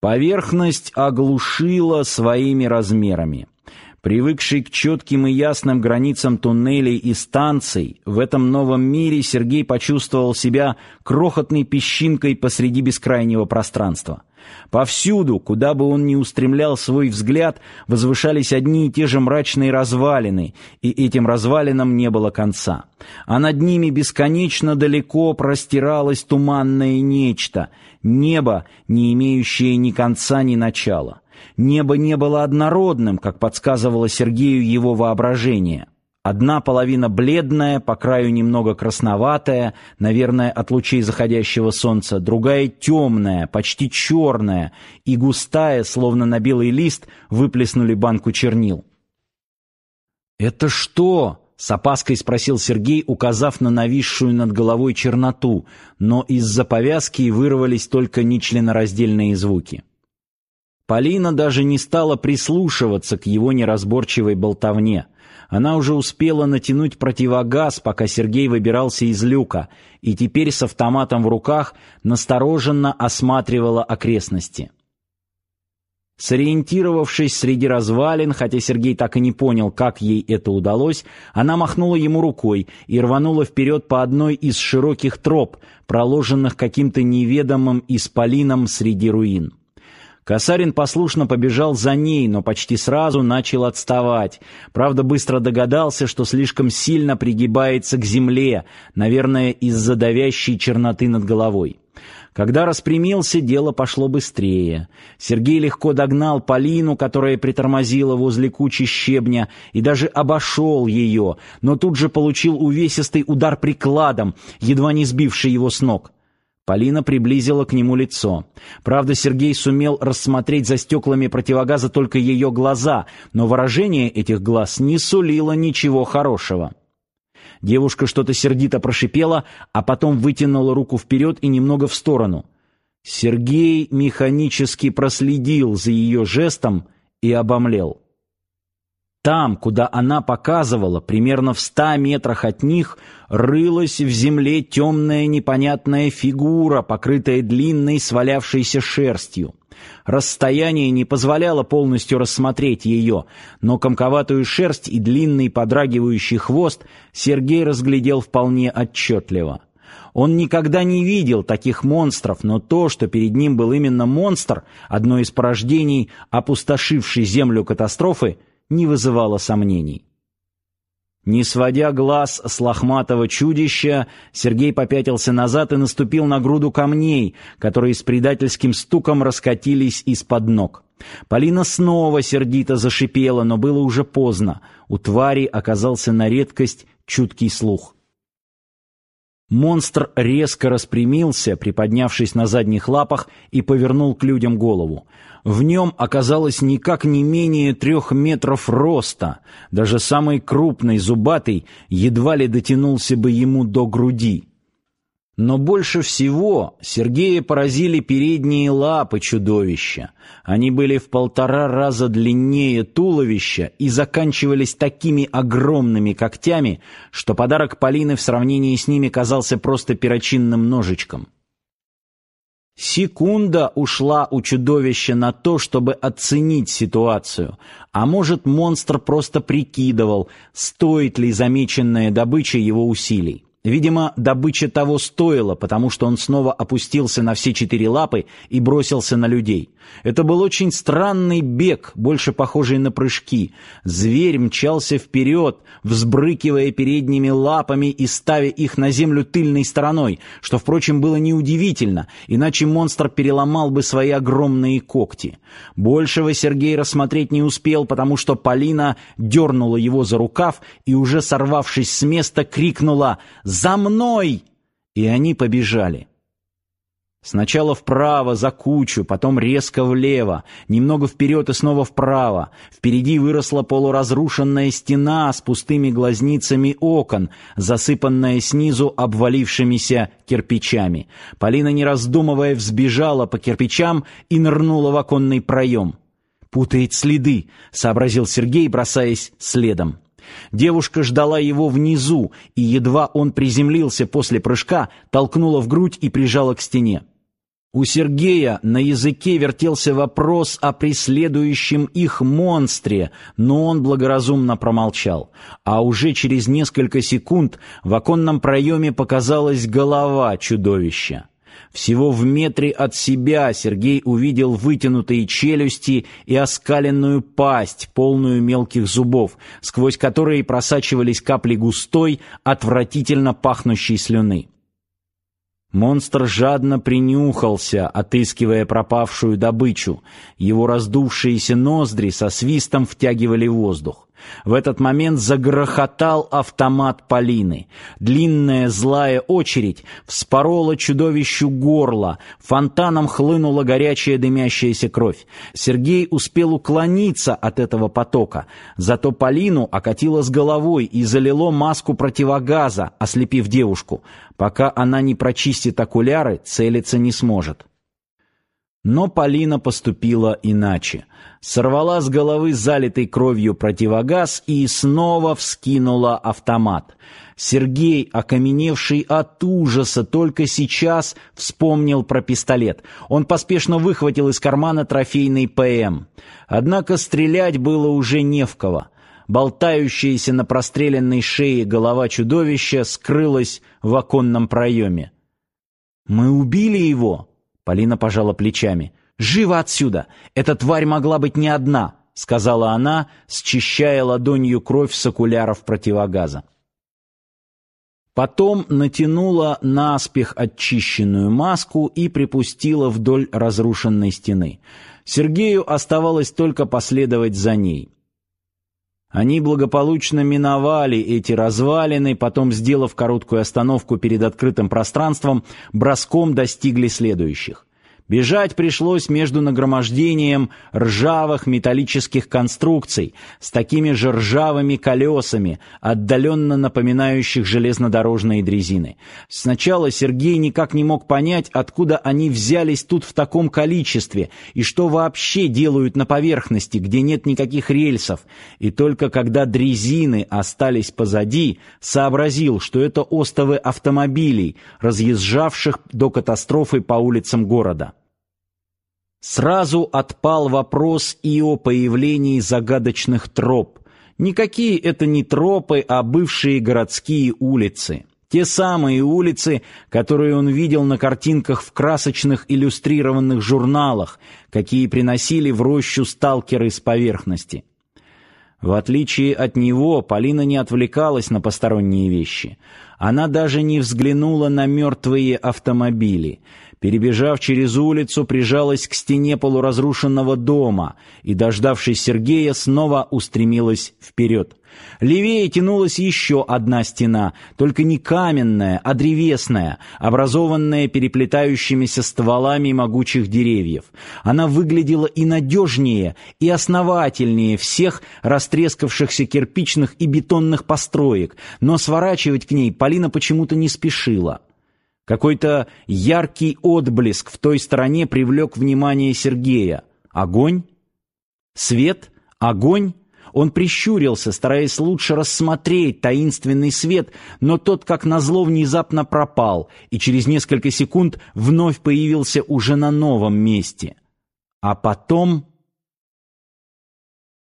Поверхность оглушила своими размерами. Привыкший к четким и ясным границам туннелей и станций, в этом новом мире Сергей почувствовал себя крохотной песчинкой посреди бескрайнего пространства. Повсюду, куда бы он ни устремлял свой взгляд, возвышались одни и те же мрачные развалины, и этим развалинам не было конца. А над ними бесконечно далеко простиралось туманное нечто, небо, не имеющее ни конца, ни начала. Небо не было однородным, как подсказывало Сергею его воображение. Одна половина бледная, по краю немного красноватая, наверное, от лучей заходящего солнца, другая темная, почти черная, и густая, словно на белый лист, выплеснули банку чернил. «Это что?» — с опаской спросил Сергей, указав на нависшую над головой черноту, но из-за повязки вырвались только нечленораздельные звуки. Полина даже не стала прислушиваться к его неразборчивой болтовне. Она уже успела натянуть противогаз, пока Сергей выбирался из люка, и теперь с автоматом в руках настороженно осматривала окрестности. Сориентировавшись среди развалин, хотя Сергей так и не понял, как ей это удалось, она махнула ему рукой и рванула вперед по одной из широких троп, проложенных каким-то неведомым исполином среди руин. Касарин послушно побежал за ней, но почти сразу начал отставать. Правда, быстро догадался, что слишком сильно пригибается к земле, наверное, из-за давящей черноты над головой. Когда распрямился, дело пошло быстрее. Сергей легко догнал Полину, которая притормозила возле кучи щебня, и даже обошел ее, но тут же получил увесистый удар прикладом, едва не сбивший его с ног. Полина приблизила к нему лицо. Правда, Сергей сумел рассмотреть за стеклами противогаза только ее глаза, но выражение этих глаз не сулило ничего хорошего. Девушка что-то сердито прошипела, а потом вытянула руку вперед и немного в сторону. Сергей механически проследил за ее жестом и обомлел. Там, куда она показывала, примерно в ста метрах от них, рылась в земле темная непонятная фигура, покрытая длинной свалявшейся шерстью. Расстояние не позволяло полностью рассмотреть ее, но комковатую шерсть и длинный подрагивающий хвост Сергей разглядел вполне отчетливо. Он никогда не видел таких монстров, но то, что перед ним был именно монстр, одно из порождений опустошившей землю катастрофы, не вызывало сомнений. Не сводя глаз с лохматого чудища, Сергей попятился назад и наступил на груду камней, которые с предательским стуком раскатились из-под ног. Полина снова сердито зашипела, но было уже поздно. У твари оказался на редкость чуткий слух. Монстр резко распрямился, приподнявшись на задних лапах, и повернул к людям голову. В нем оказалось никак не менее трех метров роста. Даже самый крупный зубатый едва ли дотянулся бы ему до груди. Но больше всего Сергея поразили передние лапы чудовища. Они были в полтора раза длиннее туловища и заканчивались такими огромными когтями, что подарок Полины в сравнении с ними казался просто перочинным ножичком. Секунда ушла у чудовища на то, чтобы оценить ситуацию, а может, монстр просто прикидывал, стоит ли замеченная добыча его усилий. Видимо, добыча того стоила, потому что он снова опустился на все четыре лапы и бросился на людей. Это был очень странный бег, больше похожий на прыжки. Зверь мчался вперед, взбрыкивая передними лапами и ставя их на землю тыльной стороной, что, впрочем, было неудивительно, иначе монстр переломал бы свои огромные когти. Большего Сергей рассмотреть не успел, потому что Полина дернула его за рукав и, уже сорвавшись с места, крикнула «За мной!» И они побежали. Сначала вправо, за кучу, потом резко влево, немного вперед и снова вправо. Впереди выросла полуразрушенная стена с пустыми глазницами окон, засыпанная снизу обвалившимися кирпичами. Полина, не раздумывая, взбежала по кирпичам и нырнула в оконный проем. «Путает следы», — сообразил Сергей, бросаясь следом. Девушка ждала его внизу, и едва он приземлился после прыжка, толкнула в грудь и прижала к стене. У Сергея на языке вертелся вопрос о преследующем их монстре, но он благоразумно промолчал. А уже через несколько секунд в оконном проеме показалась голова чудовища. Всего в метре от себя Сергей увидел вытянутые челюсти и оскаленную пасть, полную мелких зубов, сквозь которые просачивались капли густой, отвратительно пахнущей слюны. Монстр жадно принюхался, отыскивая пропавшую добычу. Его раздувшиеся ноздри со свистом втягивали воздух. В этот момент загрохотал автомат Полины. Длинная злая очередь вспорола чудовищу горло, фонтаном хлынула горячая дымящаяся кровь. Сергей успел уклониться от этого потока, зато Полину окатило с головой и залило маску противогаза, ослепив девушку. Пока она не прочистит окуляры, целиться не сможет. Но Полина поступила иначе. Сорвала с головы залитый кровью противогаз и снова вскинула автомат. Сергей, окаменевший от ужаса, только сейчас вспомнил про пистолет. Он поспешно выхватил из кармана трофейный ПМ. Однако стрелять было уже не в кого. Болтающаяся на простреленной шее голова чудовища скрылась в оконном проеме. «Мы убили его!» Полина пожала плечами. «Живо отсюда! Эта тварь могла быть не одна!» — сказала она, счищая ладонью кровь с окуляров противогаза. Потом натянула наспех очищенную маску и припустила вдоль разрушенной стены. Сергею оставалось только последовать за ней. Они благополучно миновали эти развалины, потом, сделав короткую остановку перед открытым пространством, броском достигли следующих. Бежать пришлось между нагромождением ржавых металлических конструкций с такими же ржавыми колесами, отдаленно напоминающих железнодорожные дрезины. Сначала Сергей никак не мог понять, откуда они взялись тут в таком количестве и что вообще делают на поверхности, где нет никаких рельсов. И только когда дрезины остались позади, сообразил, что это остовы автомобилей, разъезжавших до катастрофы по улицам города. Сразу отпал вопрос и о появлении загадочных троп. Никакие это не тропы, а бывшие городские улицы. Те самые улицы, которые он видел на картинках в красочных иллюстрированных журналах, какие приносили в рощу сталкеры с поверхности. В отличие от него, Полина не отвлекалась на посторонние вещи. Она даже не взглянула на мертвые автомобили — перебежав через улицу, прижалась к стене полуразрушенного дома и, дождавшись Сергея, снова устремилась вперед. Левее тянулась еще одна стена, только не каменная, а древесная, образованная переплетающимися стволами могучих деревьев. Она выглядела и надежнее, и основательнее всех растрескавшихся кирпичных и бетонных построек, но сворачивать к ней Полина почему-то не спешила. Какой-то яркий отблеск в той стороне привлек внимание Сергея. Огонь? Свет? Огонь? Он прищурился, стараясь лучше рассмотреть таинственный свет, но тот, как назло, внезапно пропал и через несколько секунд вновь появился уже на новом месте. А потом...